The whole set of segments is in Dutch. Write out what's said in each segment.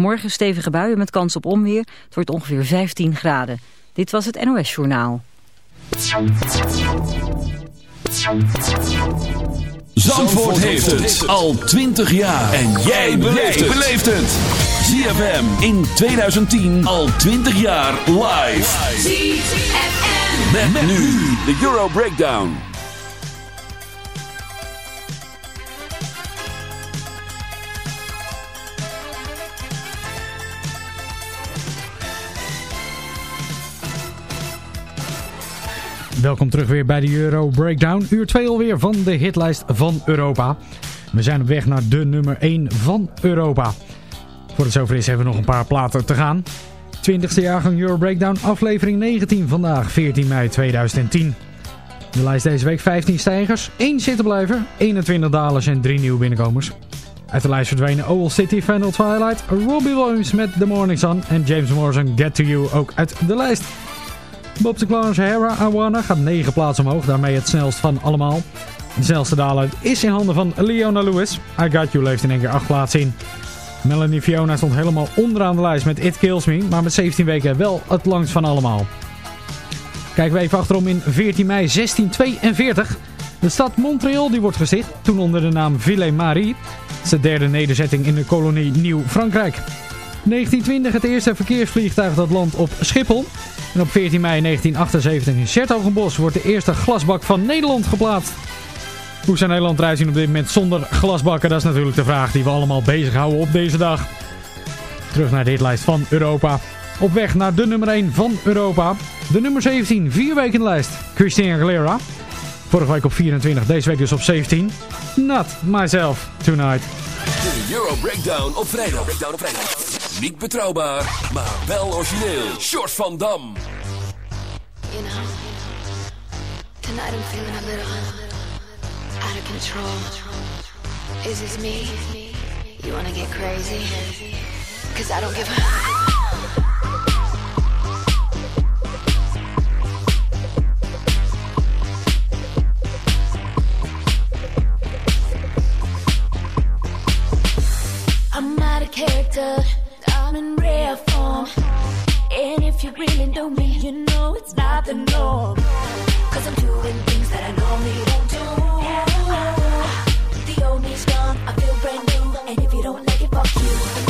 Morgen stevige buien met kans op onweer. Het wordt ongeveer 15 graden. Dit was het NOS Journaal. Zandvoort heeft het al 20 jaar. En jij beleeft het. ZFM in 2010 al 20 jaar live. ZFM. Met, nu de Euro Breakdown. Welkom terug weer bij de Euro Breakdown. Uur 2 alweer van de hitlijst van Europa. We zijn op weg naar de nummer 1 van Europa. Voor het zover is hebben we nog een paar platen te gaan. 20e jaargang Euro Breakdown, aflevering 19 vandaag, 14 mei 2010. De lijst deze week 15 stijgers, 1 zittenblijver, 21 dalers en 3 nieuwe binnenkomers. Uit de lijst verdwenen Owl City, Final Twilight, Robbie Williams met The Morning Sun en James Morrison Get To You ook uit de lijst. Bob de Clarence Hera Awana gaat 9 plaatsen omhoog, daarmee het snelst van allemaal. De snelste daler is in handen van Leona Lewis. I Got You leeft in één keer 8 plaatsen in. Melanie Fiona stond helemaal onderaan de lijst met It Kills Me, maar met 17 weken wel het langst van allemaal. Kijken we even achterom in 14 mei 1642. De stad Montreal die wordt gesticht, toen onder de naam Ville-Marie. Het is de derde nederzetting in de kolonie Nieuw-Frankrijk. 1920 het eerste verkeersvliegtuig dat landt op Schiphol. En op 14 mei 1978 in Sertogenbos wordt de eerste glasbak van Nederland geplaatst. Hoe zou Nederland eruit zien op dit moment zonder glasbakken? Dat is natuurlijk de vraag die we allemaal bezighouden op deze dag. Terug naar de hitlijst van Europa. Op weg naar de nummer 1 van Europa. De nummer 17, vier weken lijst. Christina Aguilera. Vorige week op 24, deze week dus op 17. Not Myself Tonight. De Euro Breakdown op vrijdag. Breakdown op vrijdag. Niet betrouwbaar, maar wel origineel. Short van Dam. You know, tonight I'm feeling a little out of control. Is this me? You wanna get crazy? Cause I don't give a... Character, you really know me, you know it's not the norm. Cause I'm doing things that I normally don't do. The old me's gone, I feel brand new. And if you don't like it, fuck you.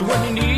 When you need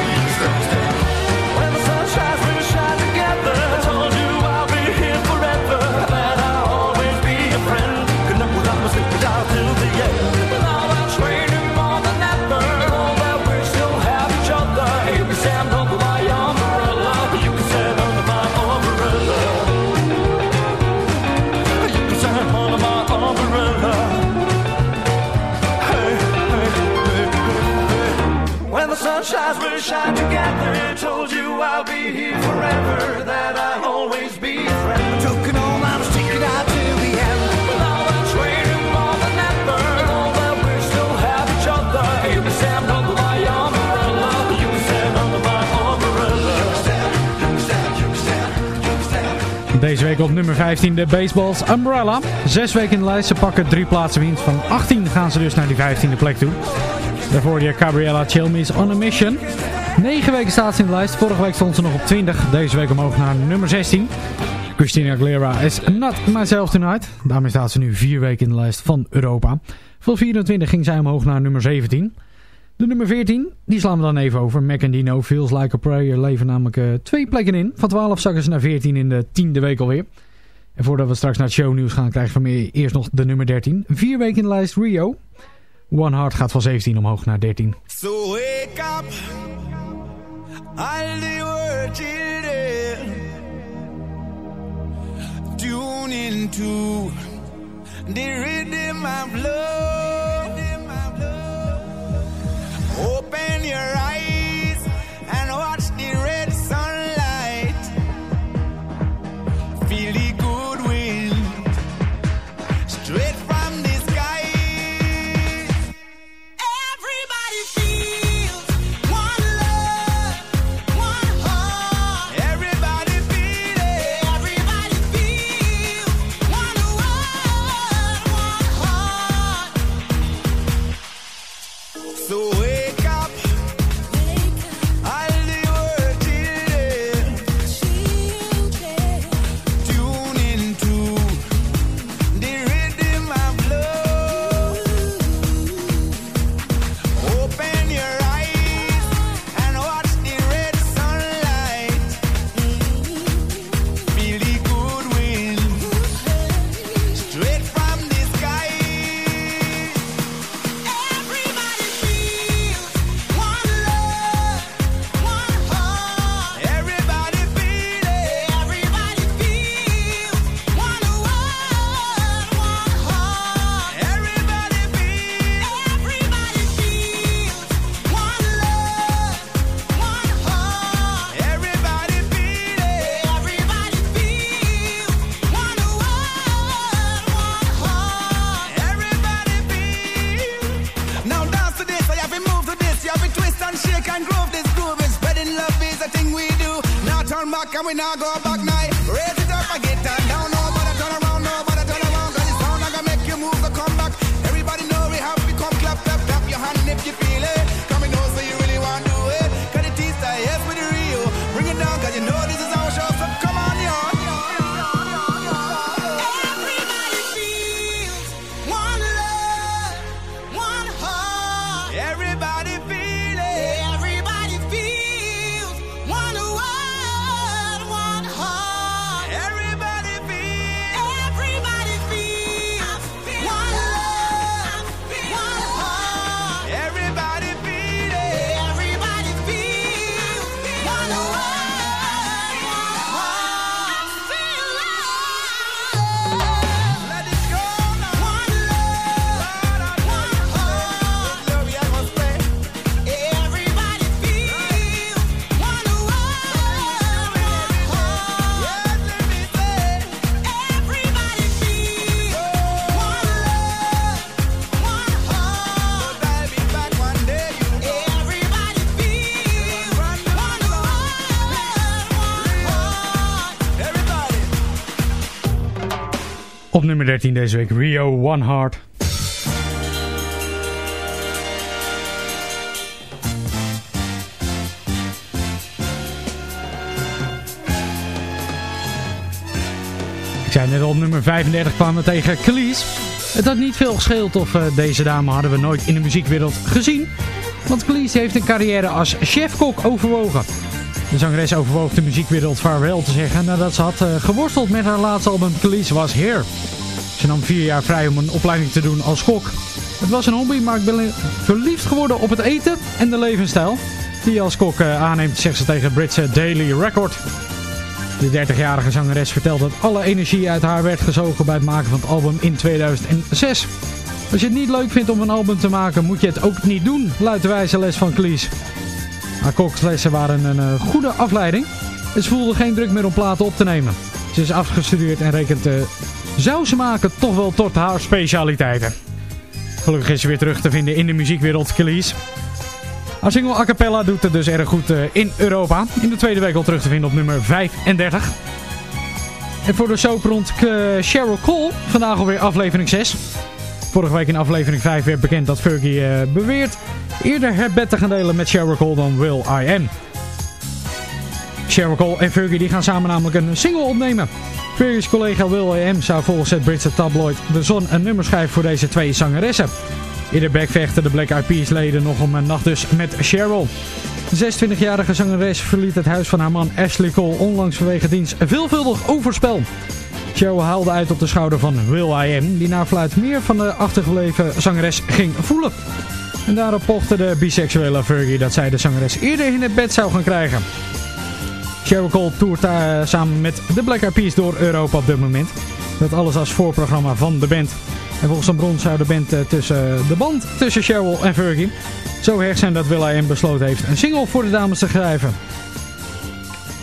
shines, we'll shine together. I told you I'll be here forever. That I'll always be your friend. Took an all, I'm sticking out till the end. Now that's waiting more than ever. Know that we still have each other. You can stand under my umbrella. You can stand under my umbrella. Deze week op nummer 15 de Baseballs Umbrella. Zes weken in de lijst. Ze pakken drie plaatsen winst. Van 18 gaan ze dus naar die 15e plek toe. Daarvoor die Gabriella Chilmis on a Mission. 9 weken staat ze in de lijst. Vorige week stond ze nog op 20. Deze week omhoog naar nummer 16. Christina Aguilera is Not Myself Tonight. Daarmee staat ze nu 4 weken in de lijst van Europa. Van 24 ging zij omhoog naar nummer 17. De nummer 14, die slaan we dan even over. Mac and Dino, Feels Like a Prayer, leven namelijk eh, twee plekken in. Van 12 zakken ze naar 14 in de tiende week alweer. En voordat we straks naar het shownieuws gaan, krijgen we eerst nog de nummer 13. Vier weken in de lijst Rio. One Heart gaat van 17 omhoog naar 13. So wake up, all the world children. Tune into the rhythm of love. Open your eyes and groove. This groove is spreading love is a thing we do. Now turn back and we now go back now. Raise it up and get down, down. Nobody turn around, nobody turn around. Cause make you move, so come back. Everybody know we have to come clap, clap, clap your hand if you feel it. Nummer 13 deze week Rio One Heart. Ik zei net al, op nummer 35 kwamen we tegen Khalees. Het had niet veel gescheeld of eh, deze dame hadden we nooit in de muziekwereld gezien. Want Khalees heeft een carrière als chefkok overwogen. De zangeres overwoog de muziekwereld vaarwel te zeggen nadat ze had eh, geworsteld met haar laatste album Khalees Was Here. Ze nam vier jaar vrij om een opleiding te doen als kok. Het was een hobby, maar ik ben verliefd geworden op het eten en de levensstijl. Die als kok eh, aanneemt, zegt ze tegen Britse Daily Record. De 30-jarige zangeres vertelt dat alle energie uit haar werd gezogen bij het maken van het album in 2006. Als je het niet leuk vindt om een album te maken, moet je het ook niet doen, luidt de wijze les van Cleese. Haar waren een eh, goede afleiding. En ze voelde geen druk meer om platen op te nemen. Ze is afgestudeerd en rekent uh, sausen maken toch wel tot haar specialiteiten. Gelukkig is ze weer terug te vinden in de muziekwereld, Cleese. Haar single A Cappella doet het dus erg goed eh, in Europa. In de tweede week al terug te vinden op nummer 35. En voor de soap rond eh, Cheryl Cole, vandaag alweer aflevering 6. Vorige week in aflevering 5 werd bekend dat Fergie eh, beweert eerder het bed te gaan delen met Cheryl Cole dan Will I Am. Cheryl Cole en Fergie die gaan samen namelijk een single opnemen. Fergie's collega Will I Am zou volgens het Britse tabloid The Sun een nummer schrijven voor deze twee zangeressen. Eerder bekvechten de Black Eyed Peas leden nog om een nacht dus met Cheryl. De 26-jarige zangeres verliet het huis van haar man Ashley Cole onlangs vanwege diens veelvuldig overspel. Cheryl haalde uit op de schouder van Will I die na fluit meer van de achtergebleven zangeres ging voelen. En daarop pochte de biseksuele Fergie dat zij de zangeres eerder in het bed zou gaan krijgen. Cheryl Cole toert daar samen met de Black Eyed Peas door Europa op dit moment. Dat alles als voorprogramma van de band. En volgens een bron zou de, band, eh, tussen, de band tussen Cheryl en Fergie zo hecht zijn dat Will I Am besloten heeft een single voor de dames te schrijven.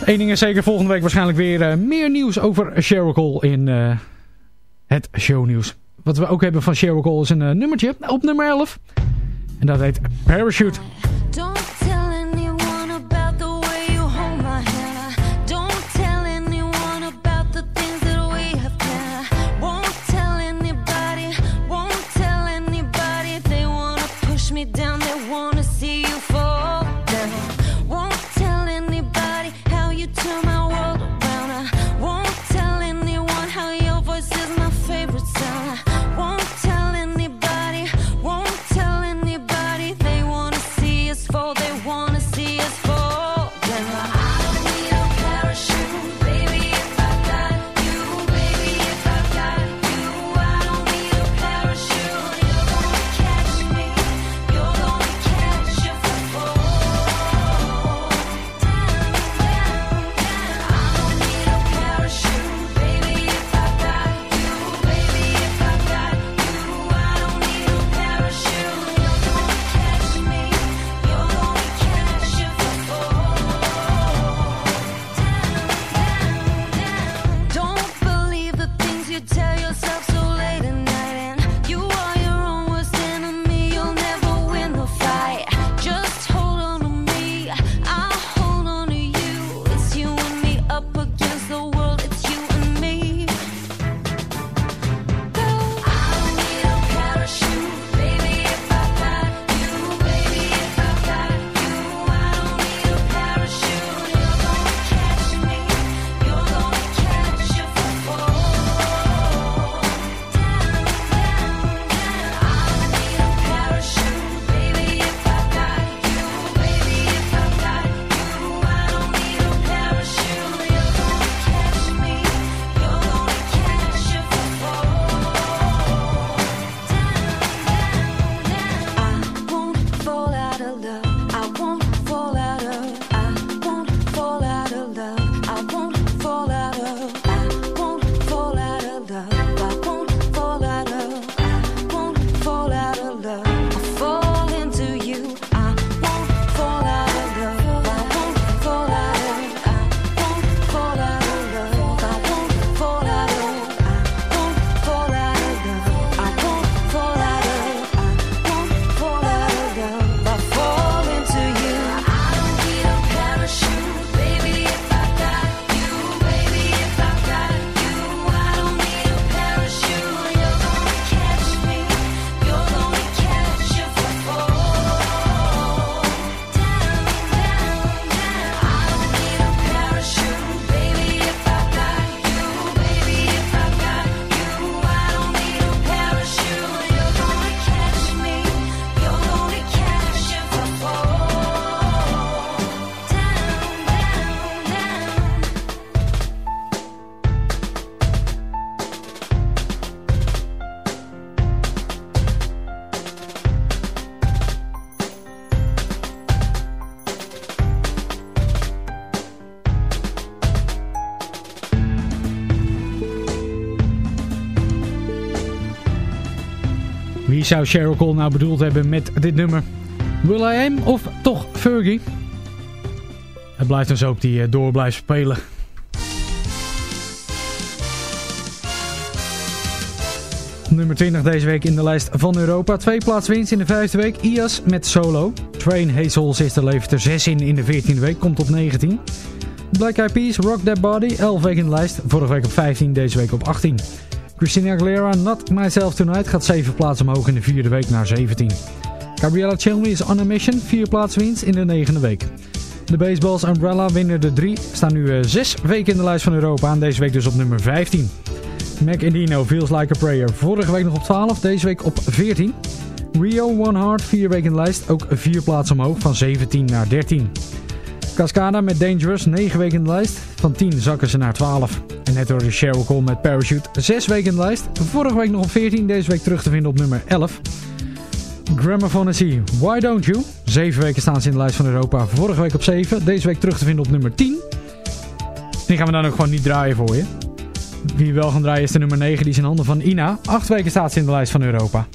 Eén ding is zeker, volgende week waarschijnlijk weer eh, meer nieuws over Cheryl Cole in eh, het shownieuws. Wat we ook hebben van Cheryl Cole is een eh, nummertje op nummer 11. En dat heet Parachute. Zou Cheryl Cole nou bedoeld hebben met dit nummer? Will I Am of toch Fergie? Het blijft dus ook die eh, door blijft spelen. Nummer 20 deze week in de lijst van Europa. Twee plaats winst in de vijfde week. IAS met Solo. Train Hazel Sister levert er 6 in in de 14e week. Komt op 19. Black Eyed Peas, Rock That Body. 11 weken in de lijst. Vorige week op 15, deze week op 18. Christina Aguilera, Not Myself Tonight, gaat 7 plaatsen omhoog in de vierde week naar 17. Gabriella Chilmy is on a mission. 4 plaatsen winst in de negende week. De Baseballs Umbrella winnen de 3. Staan nu 6 weken in de lijst van Europa. En deze week dus op nummer 15. Mac and Dino, Feels Like a Prayer. Vorige week nog op 12, deze week op 14. Rio, One Heart, 4 weken in de lijst. Ook 4 plaatsen omhoog, van 17 naar 13. Cascada met Dangerous, 9 weken in de lijst. Van 10 zakken ze naar 12. En net door de Cheryl Cole met Parachute, 6 weken in de lijst. Vorige week nog op 14, deze week terug te vinden op nummer 11. Gramophone C, Why Don't You? 7 weken staan ze in de lijst van Europa. Vorige week op 7, deze week terug te vinden op nummer 10. Die gaan we dan ook gewoon niet draaien voor je. Wie we wel gaan draaien is de nummer 9, die is in handen van Ina. 8 weken staat ze in de lijst van Europa.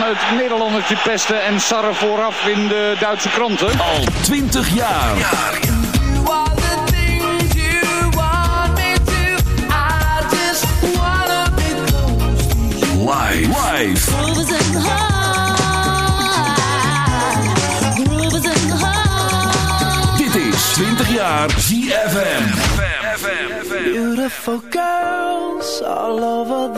Het Nederlandertje pesten en sarren vooraf in de Duitse kranten. Al 20 jaar. Live. Live. Dit is 20 jaar ZFM. Beautiful girls all over the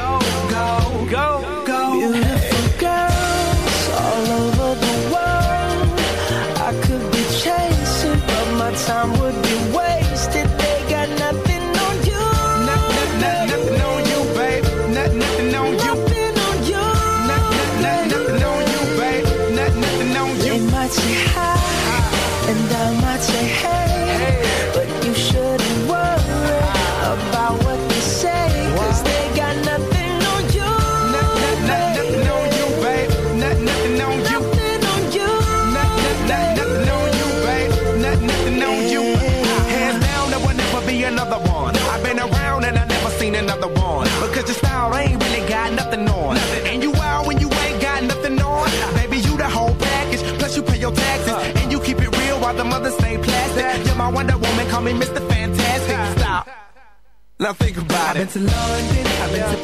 Now think about it. I've been to London, I've been to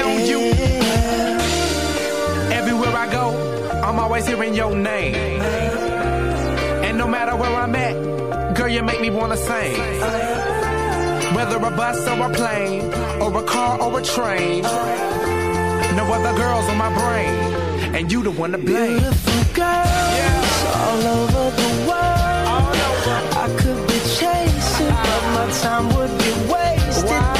On you. Everywhere I go, I'm always hearing your name. And no matter where I'm at, girl, you make me wanna sing. Whether a bus or a plane, or a car or a train. No other girls on my brain, and you the one to blame. Beautiful girls all over the world. I could be chasing, but my time would be wasted. They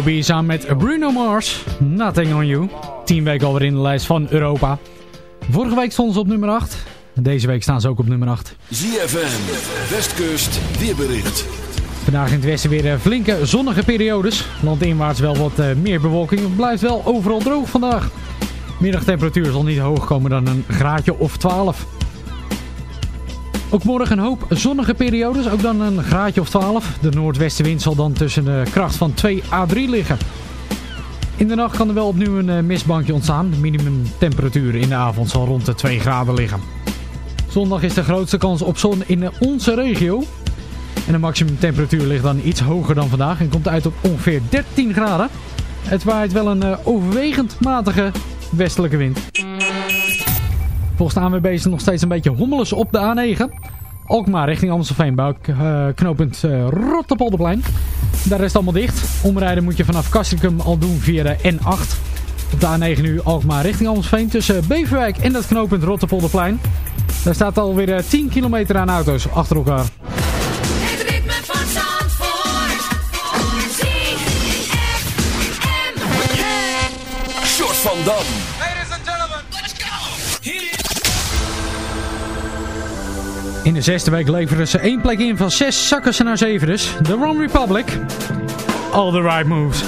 B.O.B. samen met Bruno Mars, Nothing on You. 10 weken alweer in de lijst van Europa. Vorige week stonden ze op nummer 8. Deze week staan ze ook op nummer 8. ZFM, Westkust, weerbericht. Vandaag in het westen weer eh, flinke zonnige periodes. Landinwaarts wel wat eh, meer bewolking. Het blijft wel overal droog vandaag. Middagtemperatuur zal niet hoog komen dan een graadje of 12. Ook morgen een hoop zonnige periodes, ook dan een graadje of 12. De noordwestenwind zal dan tussen de kracht van 2 à 3 liggen. In de nacht kan er wel opnieuw een eh, mistbankje ontstaan. De minimumtemperatuur in de avond zal rond de 2 graden liggen. Zondag is de grootste kans op zon in onze regio. En de maximumtemperatuur ligt dan iets hoger dan vandaag en komt uit op ongeveer 13 graden. Het waait wel een eh, overwegend matige westelijke wind. Volgens de ANWB is nog steeds een beetje hommeles op de A9. Alkmaar richting Amstelveen bij uh, eh, knooppunt uh, Rotterpolderplein. Daar is het allemaal dicht. Omrijden moet je vanaf Kastrikum al doen via de N8. Op de A9 nu Alkmaar richting Amstelveen tussen Beverwijk en dat knooppunt Rotterpolderplein. Daar staat alweer eh, 10 kilometer aan auto's achter elkaar. de zesde week leveren ze één plek in van zes zakken ze naar zeven dus. The Wrong Republic. All the right moves.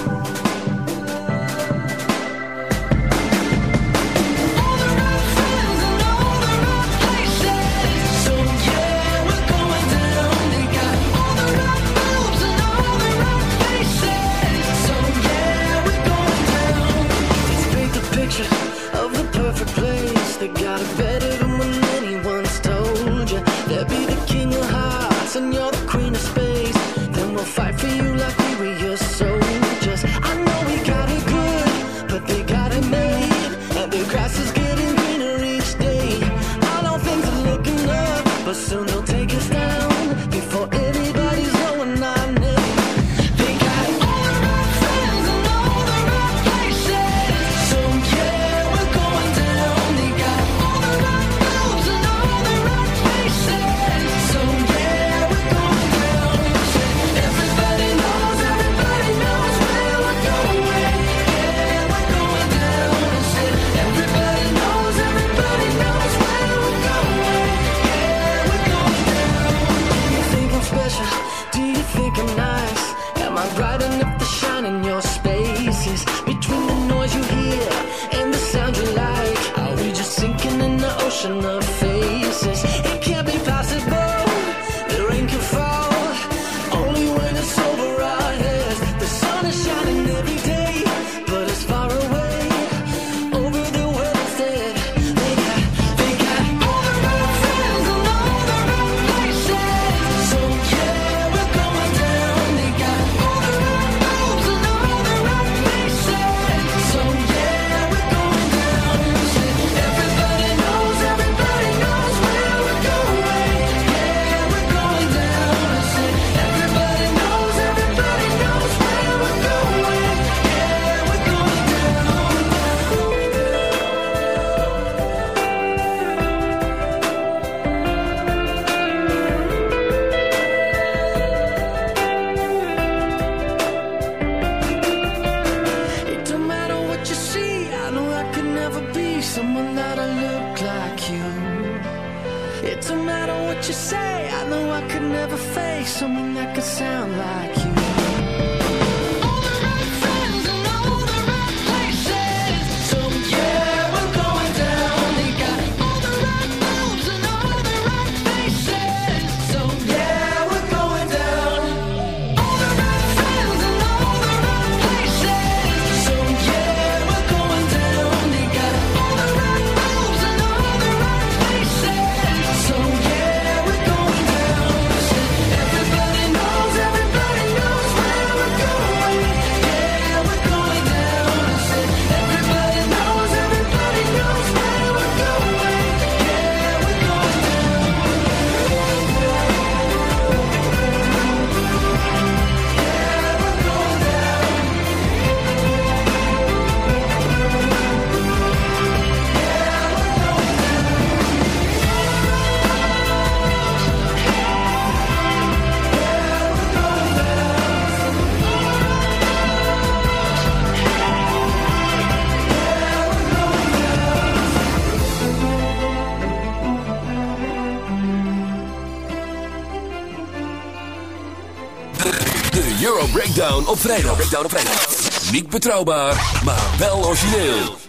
op vrijdag. Breakdown vrijdag. Niet betrouwbaar, maar wel origineel.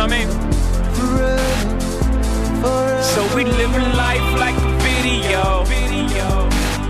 What I mean? So we living life like a video.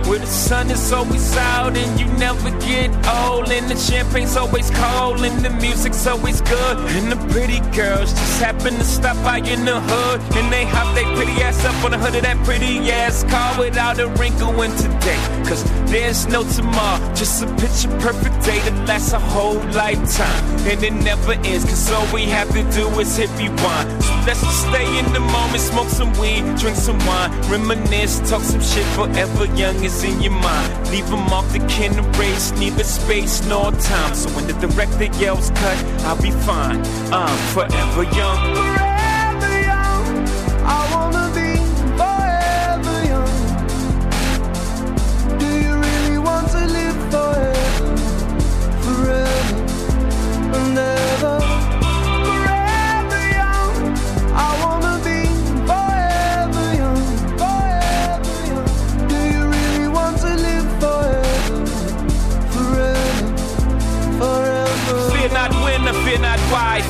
Where the sun is always out and you never get old. And the champagne's always cold and the music's always good. And the pretty girls just happen to stop by in the hood. And they hop their pretty ass up on the hood of that pretty ass car without a wrinkle in today. Cause there's no tomorrow, just a picture perfect day that lasts a whole lifetime. And it never ends, cause all we have to do is hit rewind. So let's just stay in the moment, smoke some weed, drink some wine, reminisce, talk some shit forever young is in your mind. Leave them off the can erase, neither space nor time. So when the director yells cut, I'll be fine. I'm forever young. Forever young. I wanna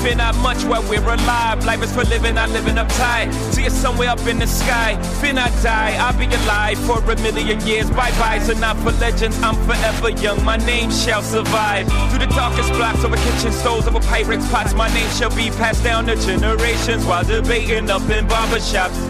Fear not much while we're alive. Life is for living, I'm living uptight. See it somewhere up in the sky. Fear not die. I'll be alive for a million years. Bye byes are not for legends. I'm forever young. My name shall survive. Through the darkest blocks over kitchen stoves, over pirates' pots. My name shall be passed down to generations while debating up in barbershops.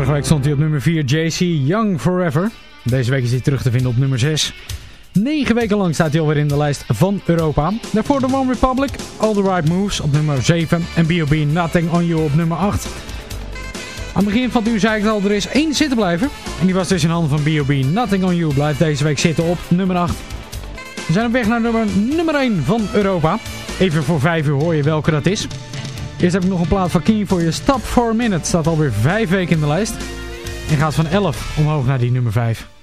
Vorige week stond hij op nummer 4, JC Young Forever. Deze week is hij terug te vinden op nummer 6. Negen weken lang staat hij alweer in de lijst van Europa. Daarvoor de One Republic, All The Right Moves op nummer 7. En B.O.B. Nothing On You op nummer 8. Aan het begin van het uur zei ik al, er is één zitten blijven. En die was dus in handen van B.O.B. Nothing On You blijft deze week zitten op nummer 8. We zijn op weg naar nummer, nummer 1 van Europa. Even voor 5 uur hoor je welke dat is. Eerst heb ik nog een plaat van Keen voor je. Stop for a Minute staat alweer 5 weken in de lijst. En gaat van 11 omhoog naar die nummer 5.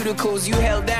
Pharmaceuticals. You held down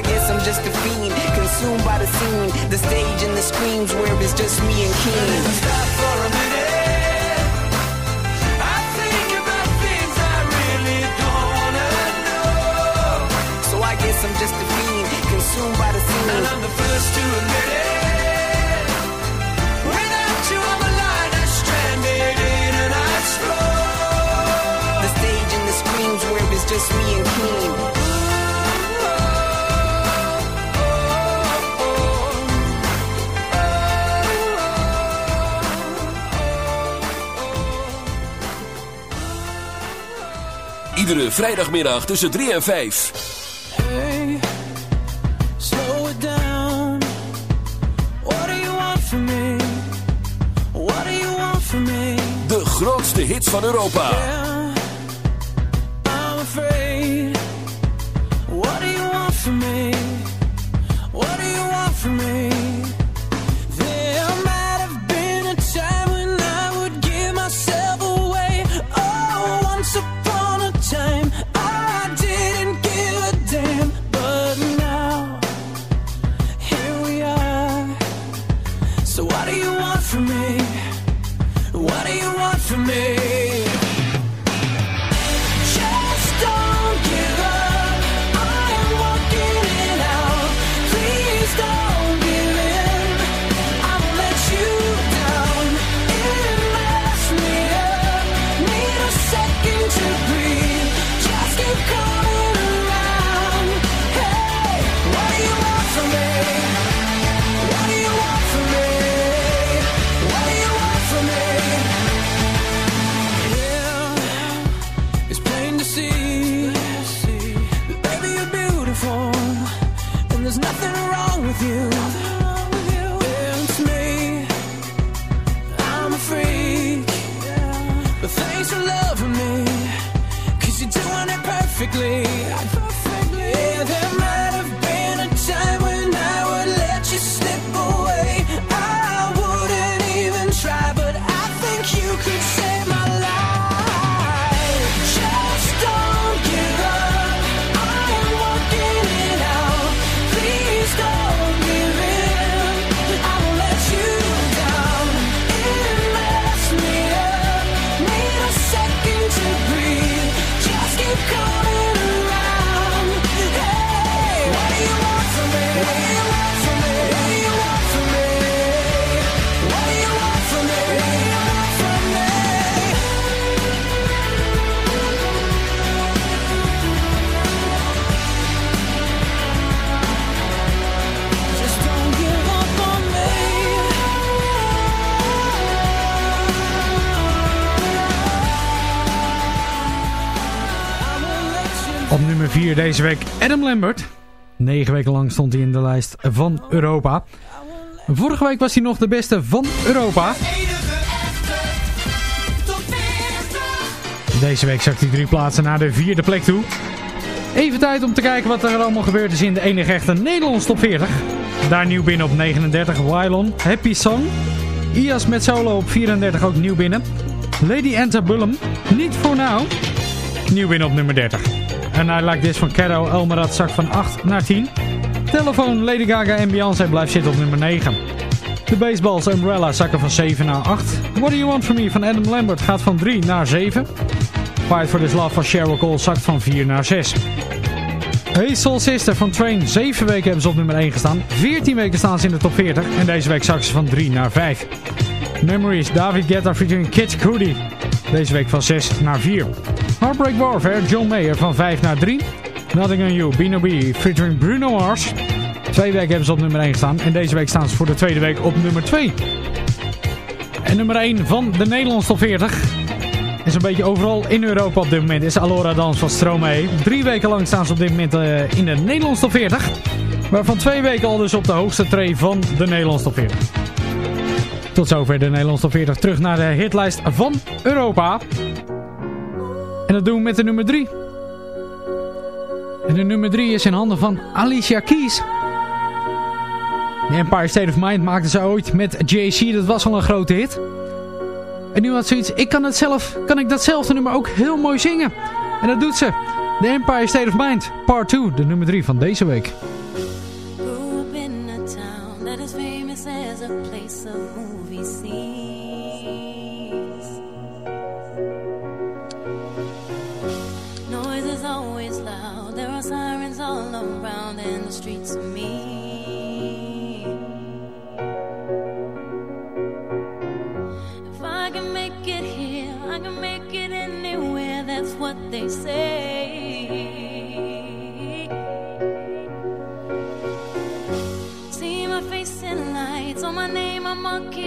guess I'm just a fiend, consumed by the scene, the stage and the screams where it's just me and King. Stop for a minute. I think about things I really don't wanna know. So I guess I'm just a fiend, consumed by the scene. And I'm the first to admit it. Without you, stranded in an ice. The stage and the screams where it's just me and King. Iedere vrijdagmiddag tussen 3 en 5. Hey, slow it down. What do you want from me? What do you want from me? De grootste hits van Europa. Yeah, deze week Adam Lambert. Negen weken lang stond hij in de lijst van Europa. Vorige week was hij nog de beste van Europa. Deze week zakt hij drie plaatsen naar de vierde plek toe. Even tijd om te kijken wat er allemaal gebeurd is in de enige echte Nederlands top 40. Daar nieuw binnen op 39, Wylon, Happy Song. Ias met solo op 34 ook nieuw binnen. Lady Antebellum, Niet voor Nou. Nieuw binnen op nummer 30. En I Like This van Caro Elmerad zakt van 8 naar 10. Telefoon Lady Gaga en Beyoncé blijft zitten op nummer 9. De Baseballs Umbrella zakken van 7 naar 8. What Do You Want From Me van Adam Lambert gaat van 3 naar 7. Fight For This Love van Sheryl Cole zakt van 4 naar 6. Hey Soul Sister van Train. 7 weken hebben ze op nummer 1 gestaan. 14 weken staan ze in de top 40. En deze week zakken ze van 3 naar 5. Memories, David Guetta featuring Kid Cudi. Deze week van 6 naar 4. Heartbreak Warfare, John Mayer van 5 naar 3. Nothing on You, Bino B, featuring Bruno Mars. Twee weken hebben ze op nummer 1 staan. En deze week staan ze voor de tweede week op nummer 2. En nummer 1 van de Nederlandse top 40 is een beetje overal in Europa op dit moment. Is Alora Dans van Stromae. Drie weken lang staan ze op dit moment eh, in de Nederlandse top 40. Waarvan twee weken al dus op de hoogste tree van de Nederlandse top 40. Tot zover de Nederlandse 40. Terug naar de hitlijst van Europa. En dat doen we met de nummer 3. En de nummer 3 is in handen van Alicia Keys. De Empire State of Mind maakte ze ooit met JC. Dat was al een grote hit. En nu had ze iets. Ik kan, het zelf, kan ik datzelfde nummer ook heel mooi zingen. En dat doet ze. The Empire State of Mind, part 2. De nummer 3 van deze week.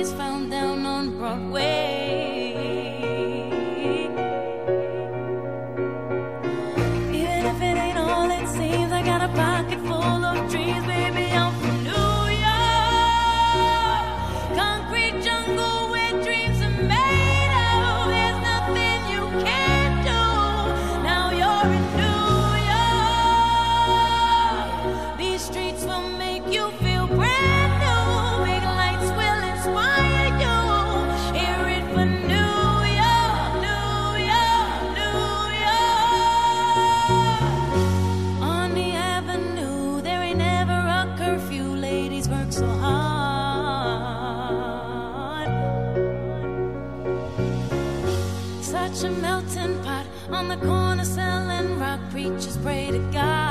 always found on the corner selling rock preachers pray to God.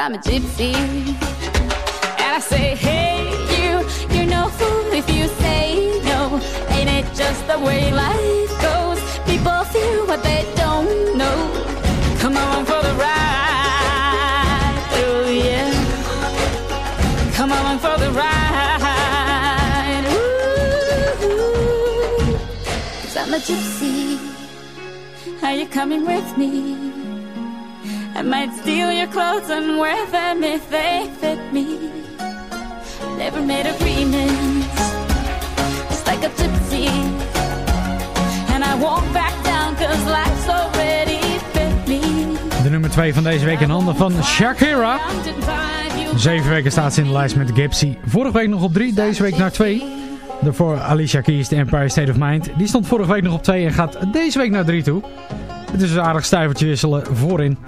I'm a gypsy. And I say, hey, you, you're no fool if you say no. Ain't it just the way life goes? People feel what they don't know. Come on for the ride, oh yeah. Come along for the ride. Ooh, Cause I'm a gypsy. Are you coming with me? Might steal your clothes and wear them if they fit me. Never made agreements, just like a gypsy. And I won't back down cause life's already fit me. De nummer 2 van deze week in handen van Shakira. Zeven weken staat ze in de lijst met Gypsy. Vorige week nog op 3, deze week naar 2. Daarvoor Alicia Keys, The Empire State of Mind. Die stond vorige week nog op 2 en gaat deze week naar 3 toe. Het is een aardig stuivertje wisselen voorin.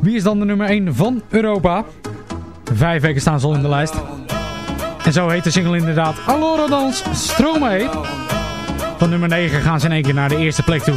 Wie is dan de nummer 1 van Europa? Vijf weken staan ze al in de lijst. En zo heet de single inderdaad Allora Dans Stromae. Van nummer 9 gaan ze in één keer naar de eerste plek toe.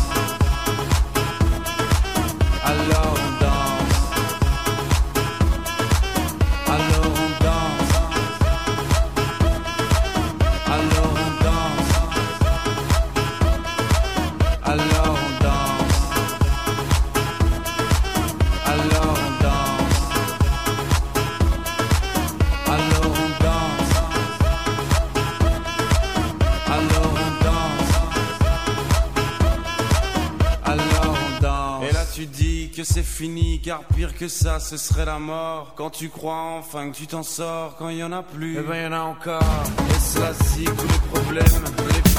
love. Fini, car pire que ça, ce serait la mort. Quand tu crois enfin que tu t'en sors, quand il y en a plus, eh ben il y en a encore. Et cela si tous les problèmes, les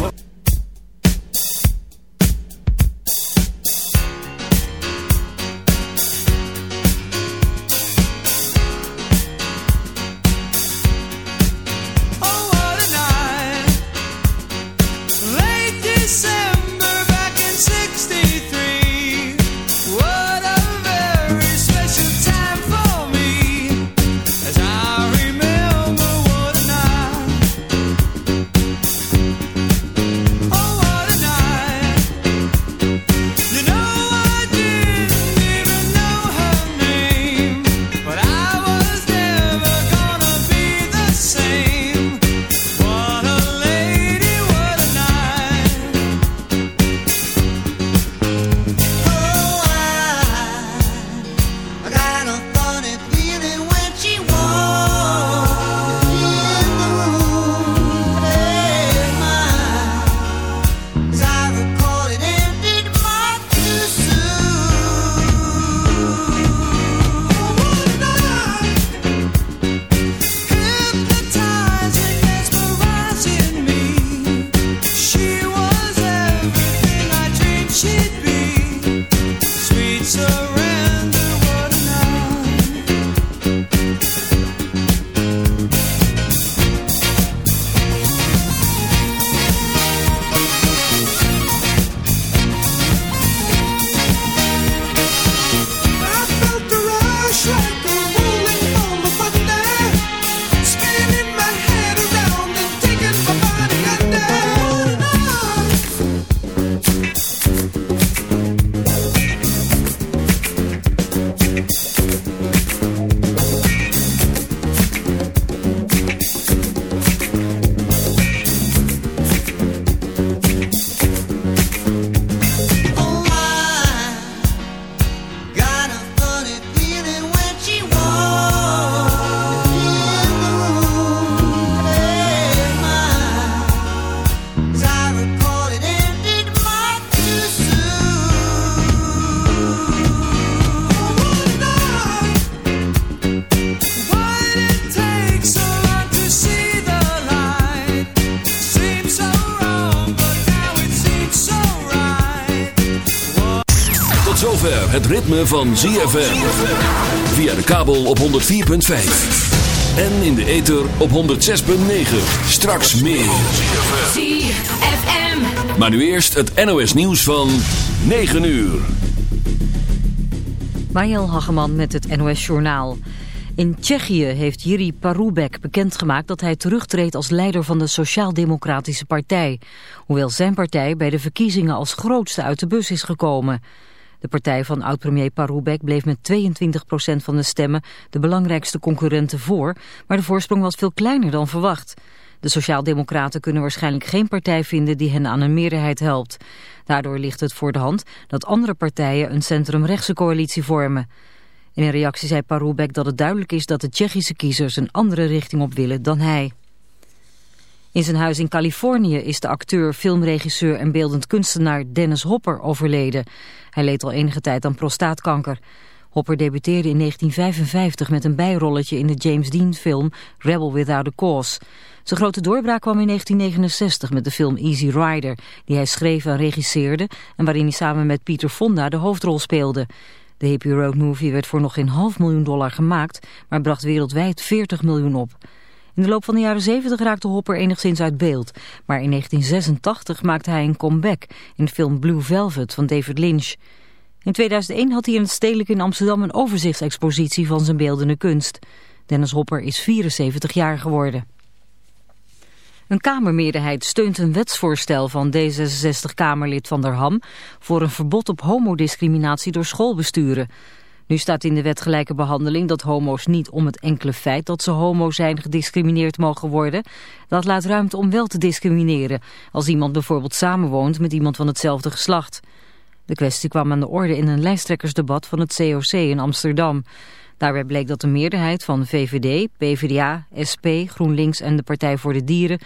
het ritme van ZFM. Via de kabel op 104.5. En in de ether op 106.9. Straks meer. ZFM. Maar nu eerst het NOS nieuws van 9 uur. Mariel Hageman met het NOS Journaal. In Tsjechië heeft Jiri Paroubek bekendgemaakt dat hij terugtreedt als leider van de Sociaal-Democratische Partij. Hoewel zijn partij bij de verkiezingen als grootste uit de bus is gekomen. De partij van oud-premier Paroubek bleef met 22% van de stemmen de belangrijkste concurrenten voor, maar de voorsprong was veel kleiner dan verwacht. De Sociaaldemocraten kunnen waarschijnlijk geen partij vinden die hen aan een meerderheid helpt. Daardoor ligt het voor de hand dat andere partijen een centrumrechtse coalitie vormen. In een reactie zei Paroubek dat het duidelijk is dat de Tsjechische kiezers een andere richting op willen dan hij. In zijn huis in Californië is de acteur, filmregisseur en beeldend kunstenaar Dennis Hopper overleden. Hij leed al enige tijd aan prostaatkanker. Hopper debuteerde in 1955 met een bijrolletje in de James Dean film Rebel Without a Cause. Zijn grote doorbraak kwam in 1969 met de film Easy Rider, die hij schreef en regisseerde en waarin hij samen met Peter Fonda de hoofdrol speelde. De Hippie Road Movie werd voor nog geen half miljoen dollar gemaakt, maar bracht wereldwijd 40 miljoen op. In de loop van de jaren 70 raakte Hopper enigszins uit beeld, maar in 1986 maakte hij een comeback in de film Blue Velvet van David Lynch. In 2001 had hij in het Stedelijk in Amsterdam een overzichtsexpositie van zijn beeldende kunst. Dennis Hopper is 74 jaar geworden. Een Kamermeerderheid steunt een wetsvoorstel van D66-Kamerlid Van der Ham... voor een verbod op homodiscriminatie door schoolbesturen. Nu staat in de wet gelijke behandeling dat homo's niet om het enkele feit dat ze homo zijn gediscrimineerd mogen worden. Dat laat ruimte om wel te discrimineren, als iemand bijvoorbeeld samenwoont met iemand van hetzelfde geslacht. De kwestie kwam aan de orde in een lijsttrekkersdebat van het COC in Amsterdam. Daarbij bleek dat de meerderheid van VVD, PvdA, SP, GroenLinks en de Partij voor de Dieren